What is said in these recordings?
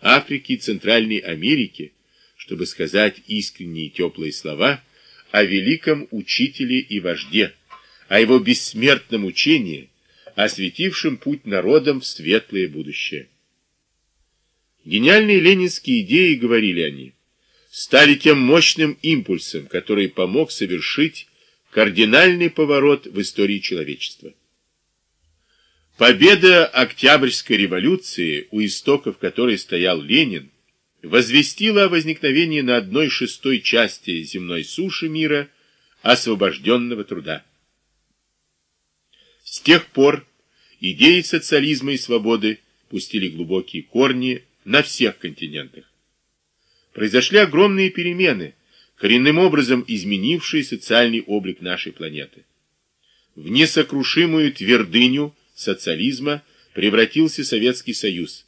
Африки и Центральной Америки, чтобы сказать искренние теплые слова о великом учителе и вожде, о его бессмертном учении, осветившем путь народам в светлое будущее. Гениальные ленинские идеи, говорили они, стали тем мощным импульсом, который помог совершить кардинальный поворот в истории человечества. Победа Октябрьской революции, у истоков которой стоял Ленин, возвестила о возникновении на одной шестой части земной суши мира освобожденного труда. С тех пор идеи социализма и свободы пустили глубокие корни на всех континентах. Произошли огромные перемены, коренным образом изменившие социальный облик нашей планеты. В несокрушимую твердыню социализма превратился Советский Союз.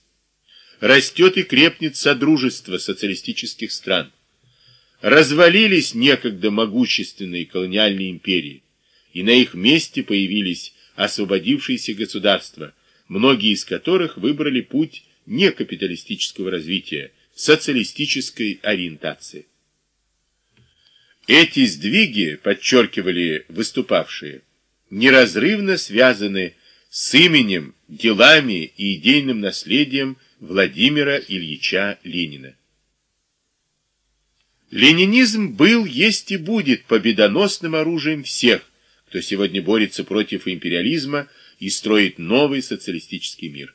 Растет и крепнет содружество социалистических стран. Развалились некогда могущественные колониальные империи, и на их месте появились освободившиеся государства, многие из которых выбрали путь некапиталистического развития, социалистической ориентации. Эти сдвиги, подчеркивали выступавшие, неразрывно связаны с именем, делами и идейным наследием Владимира Ильича Ленина. Ленинизм был, есть и будет победоносным оружием всех, кто сегодня борется против империализма и строит новый социалистический мир.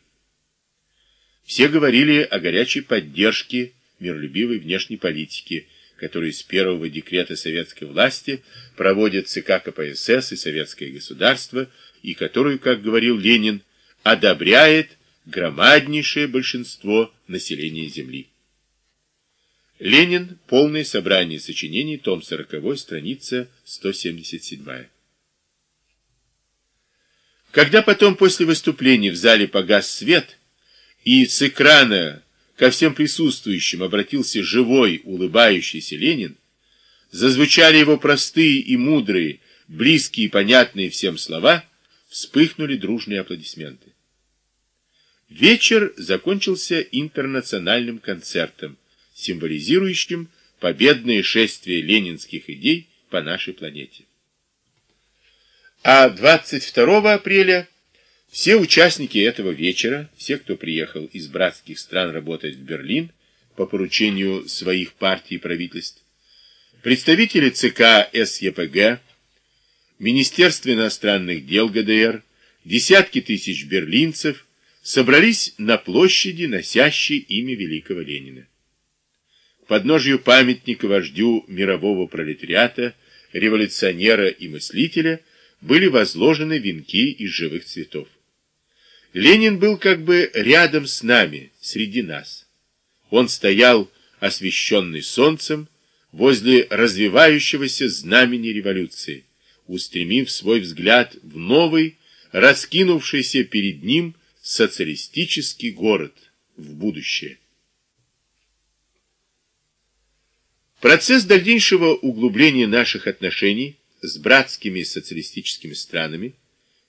Все говорили о горячей поддержке миролюбивой внешней политики, который с первого декрета советской власти проводит ЦК КПСС и советское государство, и которую, как говорил Ленин, одобряет громаднейшее большинство населения Земли. Ленин. Полное собрание сочинений. Том 40. Страница 177. Когда потом после выступления в зале погас свет, и с экрана ко всем присутствующим обратился живой, улыбающийся Ленин, зазвучали его простые и мудрые, близкие и понятные всем слова, вспыхнули дружные аплодисменты. Вечер закончился интернациональным концертом, символизирующим победное шествие ленинских идей по нашей планете. А 22 апреля все участники этого вечера, все, кто приехал из братских стран работать в Берлин по поручению своих партий и правительств, представители ЦК СЕПГ, Министерства иностранных дел ГДР, десятки тысяч берлинцев собрались на площади, носящей имя великого Ленина. К подножью памятника вождю мирового пролетариата, революционера и мыслителя были возложены венки из живых цветов. Ленин был как бы рядом с нами, среди нас. Он стоял, освещенный солнцем, возле развивающегося знамени революции, устремив свой взгляд в новый, раскинувшийся перед ним социалистический город, в будущее. Процесс дальнейшего углубления наших отношений с братскими социалистическими странами,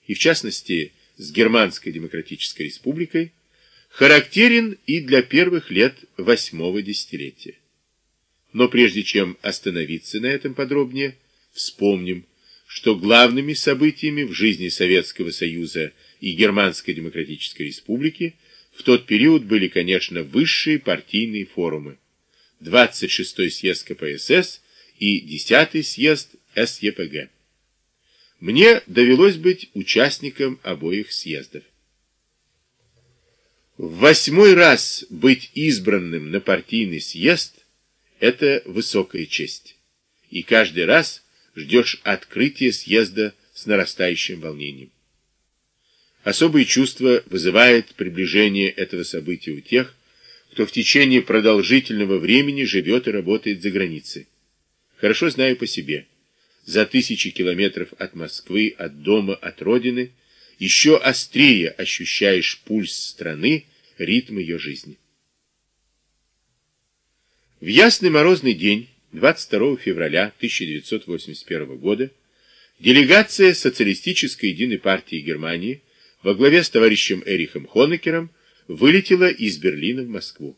и в частности с Германской Демократической Республикой характерен и для первых лет восьмого десятилетия. Но прежде чем остановиться на этом подробнее, вспомним, что главными событиями в жизни Советского Союза и Германской Демократической Республики в тот период были, конечно, высшие партийные форумы. 26-й съезд КПСС и 10-й съезд СЕПГ. Мне довелось быть участником обоих съездов. В восьмой раз быть избранным на партийный съезд – это высокая честь. И каждый раз ждешь открытия съезда с нарастающим волнением. Особые чувства вызывает приближение этого события у тех, кто в течение продолжительного времени живет и работает за границей. Хорошо знаю по себе – за тысячи километров от Москвы, от дома, от родины, еще острее ощущаешь пульс страны, ритм ее жизни. В ясный морозный день, 22 февраля 1981 года, делегация Социалистической единой партии Германии во главе с товарищем Эрихом Хонекером вылетела из Берлина в Москву.